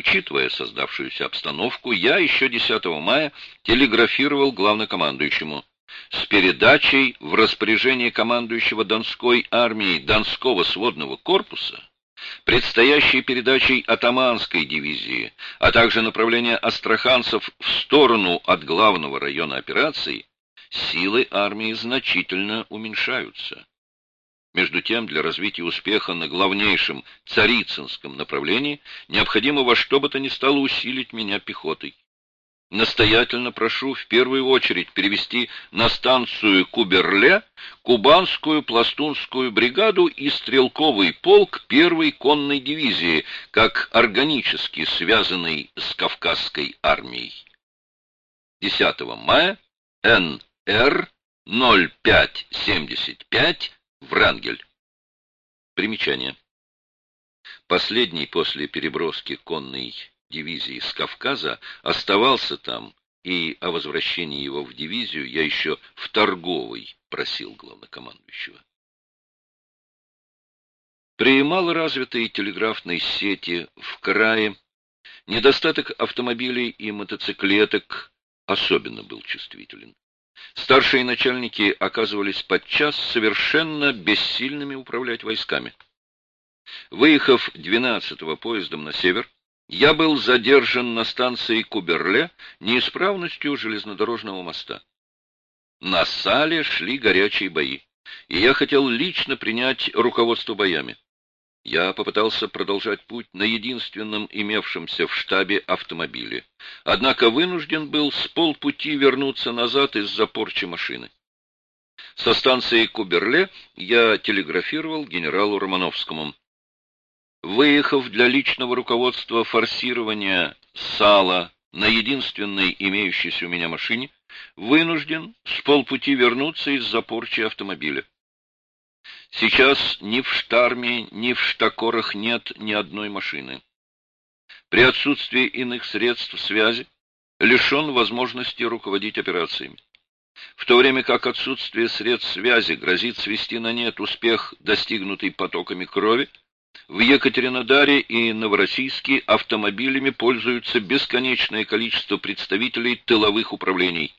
Учитывая создавшуюся обстановку, я еще 10 мая телеграфировал главнокомандующему с передачей в распоряжение командующего Донской армией Донского сводного корпуса предстоящей передачей атаманской дивизии, а также направления астраханцев в сторону от главного района операций, силы армии значительно уменьшаются. Между тем, для развития успеха на главнейшем царицынском направлении необходимо во что бы то ни стало усилить меня пехотой. Настоятельно прошу в первую очередь перевести на станцию Куберле кубанскую пластунскую бригаду и стрелковый полк первой конной дивизии, как органически связанный с Кавказской армией. 10 мая НР 0575 Врангель. Примечание. Последний после переброски конной дивизии с Кавказа оставался там, и о возвращении его в дивизию я еще в торговой просил главнокомандующего. При малоразвитой телеграфной сети в крае недостаток автомобилей и мотоциклеток особенно был чувствителен. Старшие начальники оказывались подчас совершенно бессильными управлять войсками. Выехав 12-го поездом на север, я был задержан на станции Куберле неисправностью железнодорожного моста. На Сале шли горячие бои, и я хотел лично принять руководство боями. Я попытался продолжать путь на единственном имевшемся в штабе автомобиле, однако вынужден был с полпути вернуться назад из-за порчи машины. Со станции Куберле я телеграфировал генералу Романовскому. Выехав для личного руководства форсирования сала на единственной имеющейся у меня машине, вынужден с полпути вернуться из-за порчи автомобиля. Сейчас ни в Штарме, ни в Штакорах нет ни одной машины. При отсутствии иных средств связи лишен возможности руководить операциями. В то время как отсутствие средств связи грозит свести на нет успех, достигнутый потоками крови, в Екатеринодаре и Новороссийске автомобилями пользуются бесконечное количество представителей тыловых управлений.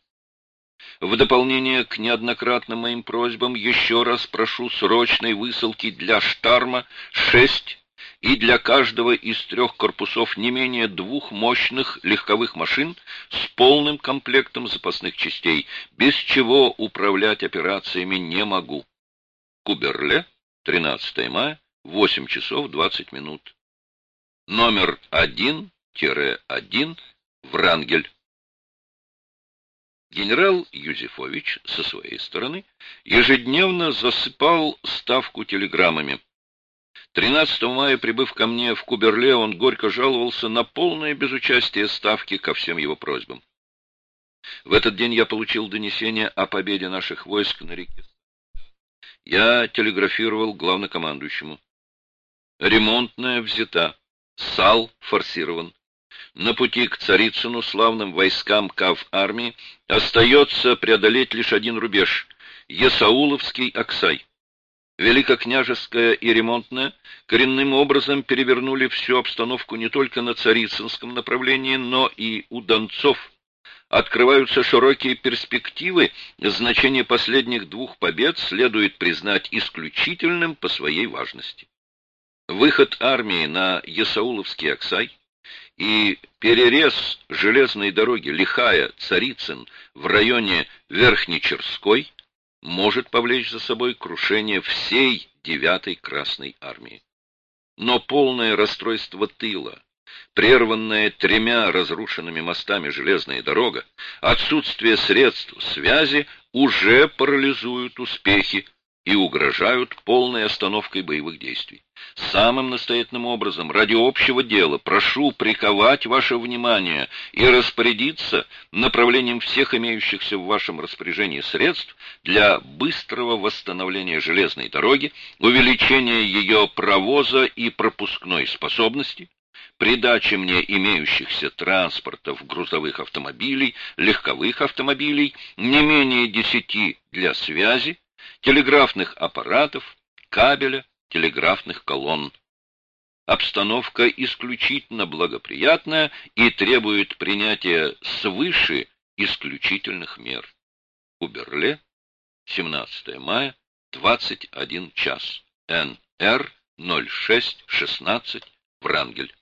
В дополнение к неоднократным моим просьбам еще раз прошу срочной высылки для Штарма шесть и для каждого из трех корпусов не менее двух мощных легковых машин с полным комплектом запасных частей, без чего управлять операциями не могу. Куберле, 13 мая, 8 часов 20 минут. Номер 1-1, Врангель. Генерал Юзефович со своей стороны ежедневно засыпал ставку телеграммами. 13 мая, прибыв ко мне в Куберле, он горько жаловался на полное безучастие ставки ко всем его просьбам. В этот день я получил донесение о победе наших войск на реке. Я телеграфировал главнокомандующему. Ремонтная взята, сал форсирован на пути к Царицыну славным войскам Кав армии остается преодолеть лишь один рубеж — Есауловский Аксай. Великокняжеская и ремонтная коренным образом перевернули всю обстановку не только на Царицынском направлении, но и у Донцов. Открываются широкие перспективы, значение последних двух побед следует признать исключительным по своей важности. Выход армии на Есауловский Аксай и перерез железной дороги Лихая-Царицын в районе Верхнечерской может повлечь за собой крушение всей девятой Красной армии. Но полное расстройство тыла, прерванная тремя разрушенными мостами железная дорога, отсутствие средств связи уже парализуют успехи и угрожают полной остановкой боевых действий. Самым настоятельным образом, ради общего дела, прошу приковать ваше внимание и распорядиться направлением всех имеющихся в вашем распоряжении средств для быстрого восстановления железной дороги, увеличения ее провоза и пропускной способности, придачи мне имеющихся транспортов грузовых автомобилей, легковых автомобилей, не менее десяти для связи, телеграфных аппаратов, кабеля, телеграфных колонн. Обстановка исключительно благоприятная и требует принятия свыше исключительных мер. Уберле, 17 мая, 21 час. НР 0616, Врангель.